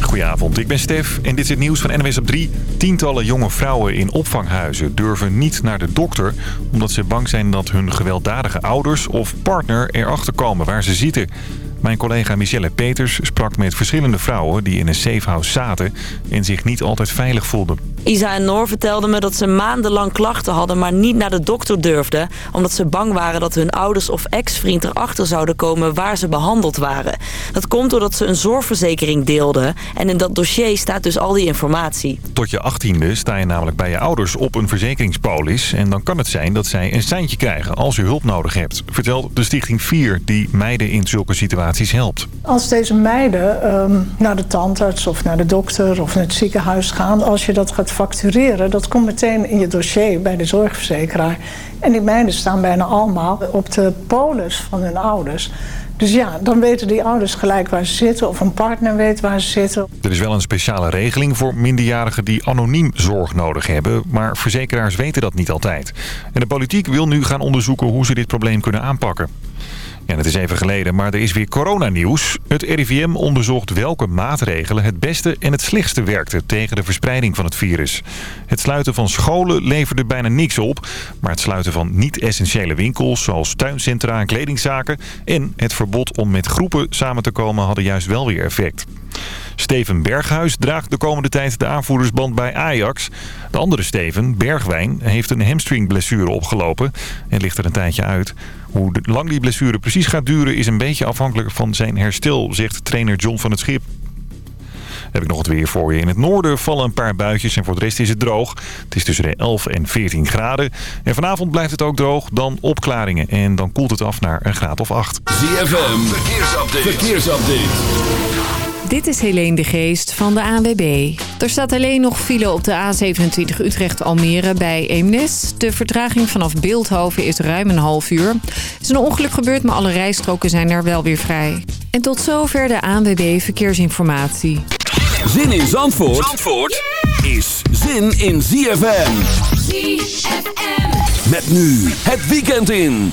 Goedenavond, ik ben Stef en dit is het nieuws van NWS op 3. Tientallen jonge vrouwen in opvanghuizen durven niet naar de dokter... omdat ze bang zijn dat hun gewelddadige ouders of partner erachter komen waar ze zitten... Mijn collega Michelle Peters sprak met verschillende vrouwen die in een safehouse zaten en zich niet altijd veilig voelden. Isa en Noor vertelden me dat ze maandenlang klachten hadden, maar niet naar de dokter durfden. Omdat ze bang waren dat hun ouders of ex-vriend erachter zouden komen waar ze behandeld waren. Dat komt doordat ze een zorgverzekering deelden. En in dat dossier staat dus al die informatie. Tot je achttiende sta je namelijk bij je ouders op een verzekeringspolis. En dan kan het zijn dat zij een seintje krijgen als je hulp nodig hebt. Vertelt de Stichting 4 die meiden in zulke situaties helpt. Als deze meiden um, naar de tandarts of naar de dokter of naar het ziekenhuis gaan... als je dat gaat factureren, dat komt meteen in je dossier bij de zorgverzekeraar. En die meiden staan bijna allemaal op de polis van hun ouders. Dus ja, dan weten die ouders gelijk waar ze zitten of een partner weet waar ze zitten. Er is wel een speciale regeling voor minderjarigen die anoniem zorg nodig hebben. Maar verzekeraars weten dat niet altijd. En de politiek wil nu gaan onderzoeken hoe ze dit probleem kunnen aanpakken. Ja, het is even geleden, maar er is weer coronanieuws. Het RIVM onderzocht welke maatregelen het beste en het slechtste werkten tegen de verspreiding van het virus. Het sluiten van scholen leverde bijna niks op, maar het sluiten van niet-essentiële winkels zoals tuincentra en kledingzaken en het verbod om met groepen samen te komen hadden juist wel weer effect. Steven Berghuis draagt de komende tijd de aanvoerdersband bij Ajax. De andere Steven, Bergwijn, heeft een hamstringblessure opgelopen en ligt er een tijdje uit. Hoe lang die blessure precies gaat duren is een beetje afhankelijk van zijn herstel, zegt trainer John van het Schip. heb ik nog het weer voor je. In het noorden vallen een paar buitjes en voor de rest is het droog. Het is tussen de 11 en 14 graden. En vanavond blijft het ook droog, dan opklaringen. En dan koelt het af naar een graad of 8. ZFM, verkeersupdate. verkeersupdate. Dit is Helene de Geest van de ANWB. Er staat alleen nog file op de A27 Utrecht-Almere bij Eemnes. De vertraging vanaf Beeldhoven is ruim een half uur. Er is een ongeluk gebeurd, maar alle rijstroken zijn er wel weer vrij. En tot zover de ANWB Verkeersinformatie. Zin in Zandvoort, Zandvoort is zin in ZFM. ZFM. Met nu het weekend in.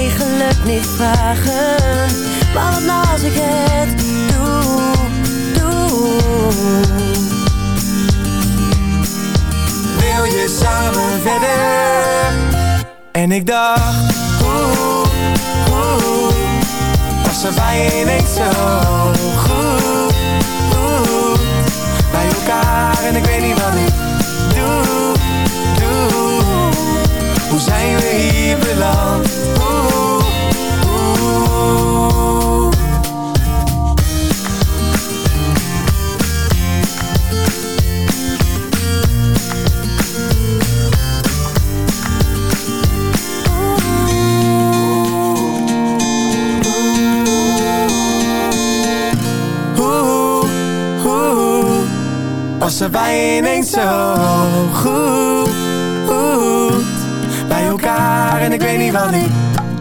eigenlijk niet vragen. Maar wat nou als ik het doe, doe. Wil je samen verder? En ik dacht, oeh, oeh was er bij ineens zo goed, goed Bij elkaar en ik weet niet wat ik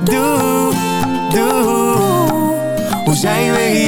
doe, doe. Hoe zijn we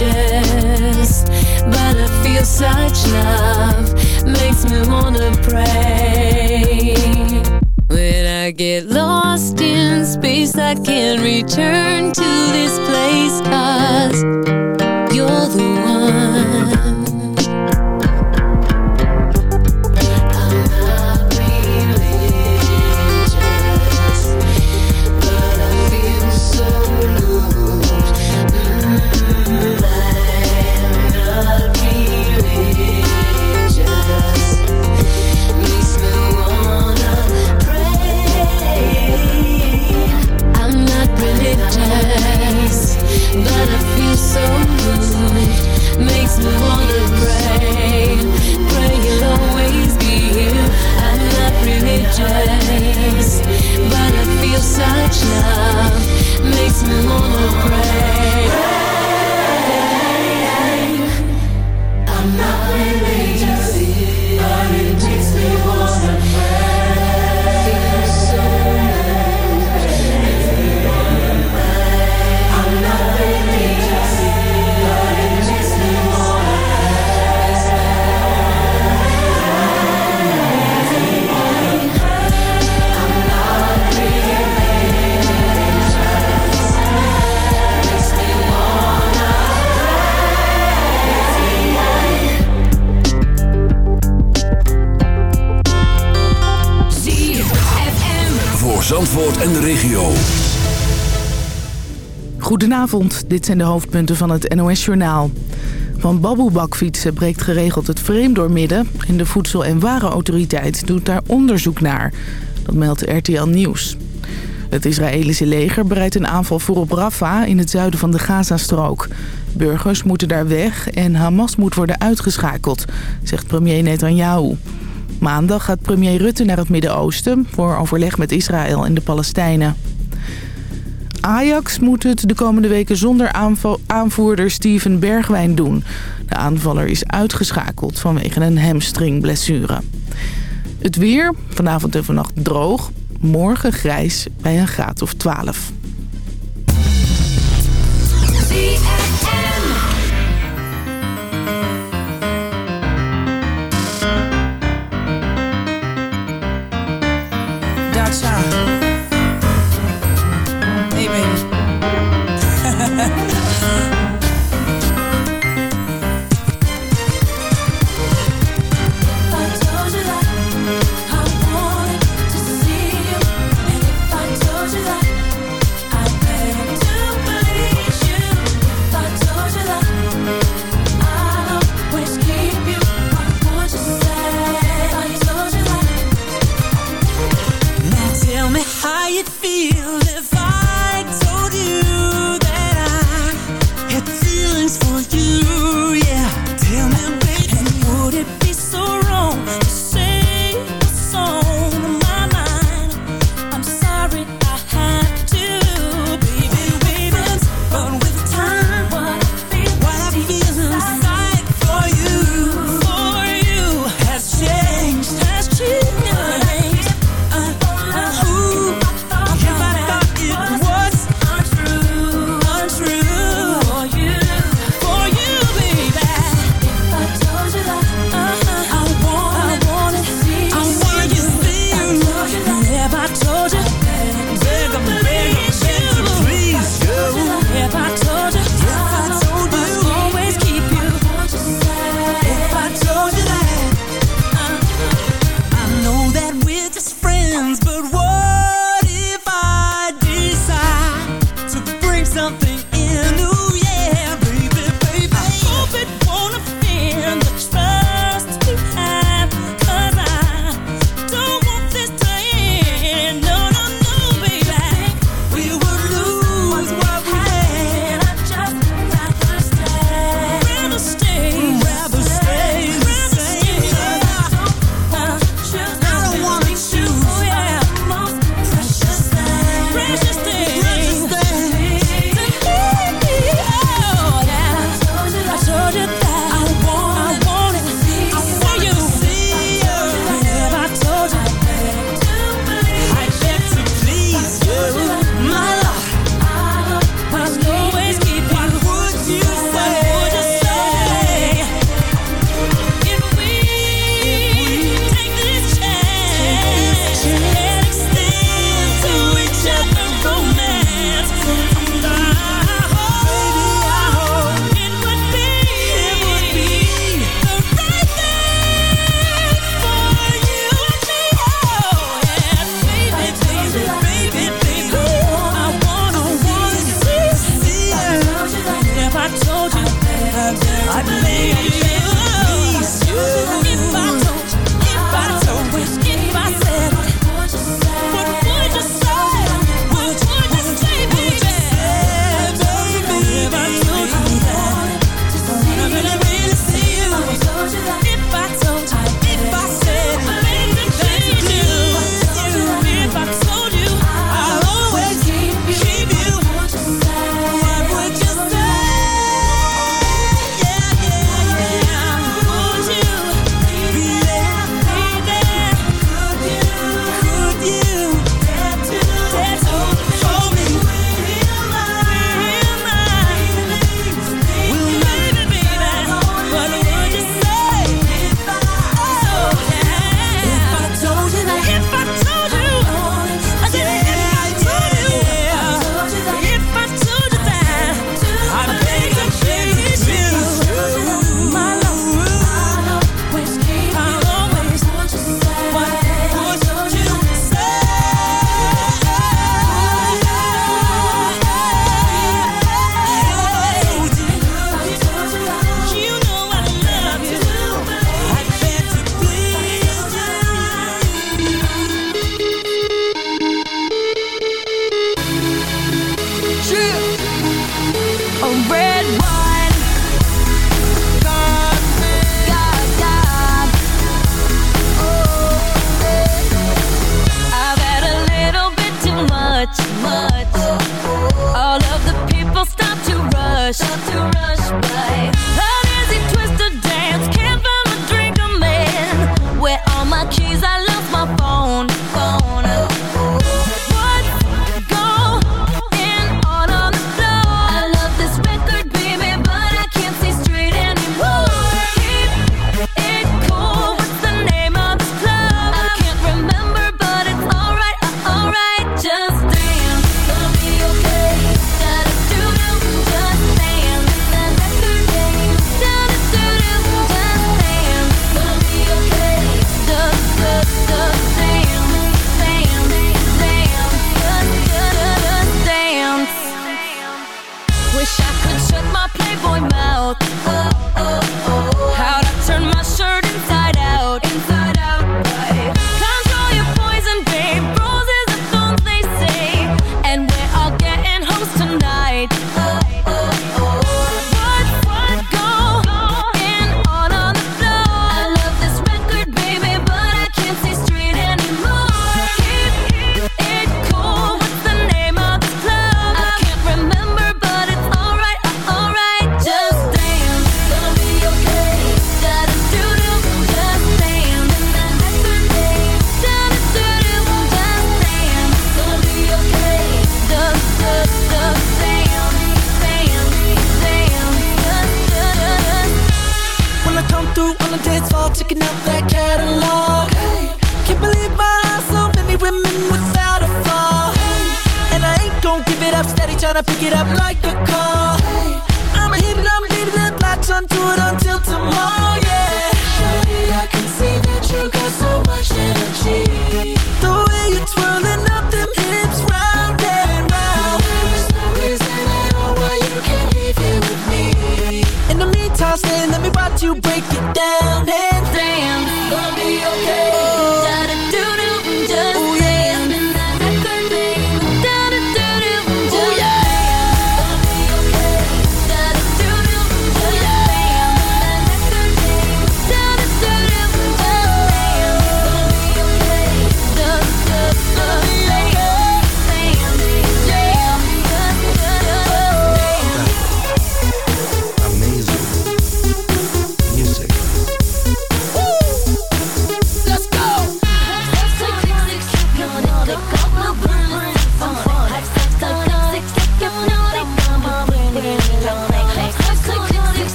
but I feel such love. Makes me wanna pray. When I get lost in space, I can return to this place. Cause you're the one. Religious, but I feel such love. Makes me wanna pray. Zandvoort en de regio. Goedenavond, dit zijn de hoofdpunten van het NOS-journaal. Van baboebakfietsen breekt geregeld het frame door midden... en de Voedsel- en Warenautoriteit doet daar onderzoek naar. Dat meldt RTL Nieuws. Het Israëlische leger bereidt een aanval voor op Rafah in het zuiden van de Gazastrook. Burgers moeten daar weg en Hamas moet worden uitgeschakeld, zegt premier Netanyahu. Maandag gaat premier Rutte naar het Midden-Oosten voor overleg met Israël en de Palestijnen. Ajax moet het de komende weken zonder aanvo- aanvoerder Steven Bergwijn doen. De aanvaller is uitgeschakeld vanwege een hamstringblessure. Het weer, vanavond en vannacht droog. Morgen grijs bij een graad of 12.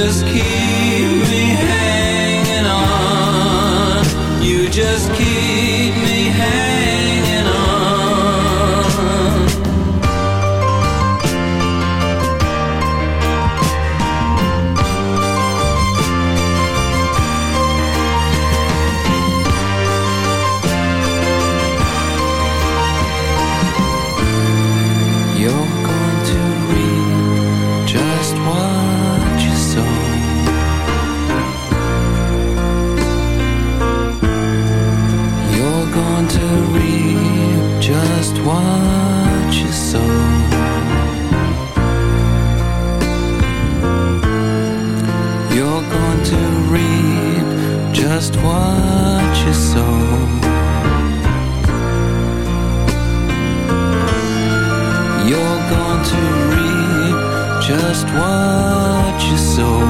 just keep watch you so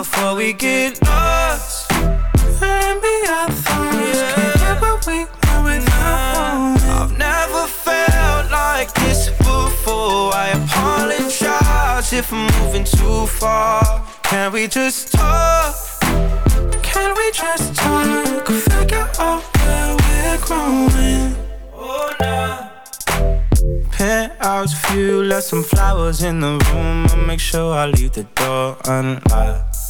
Before we get lost. Maybe our thoughts can't get what we want without knowing. I've never felt like this before. I apologize if I'm moving too far? Can we just talk? Can we just talk? Figure out where we're growing. Oh, nah. Penthouse view, left some flowers in the room. I'll make sure I leave the door unlocked.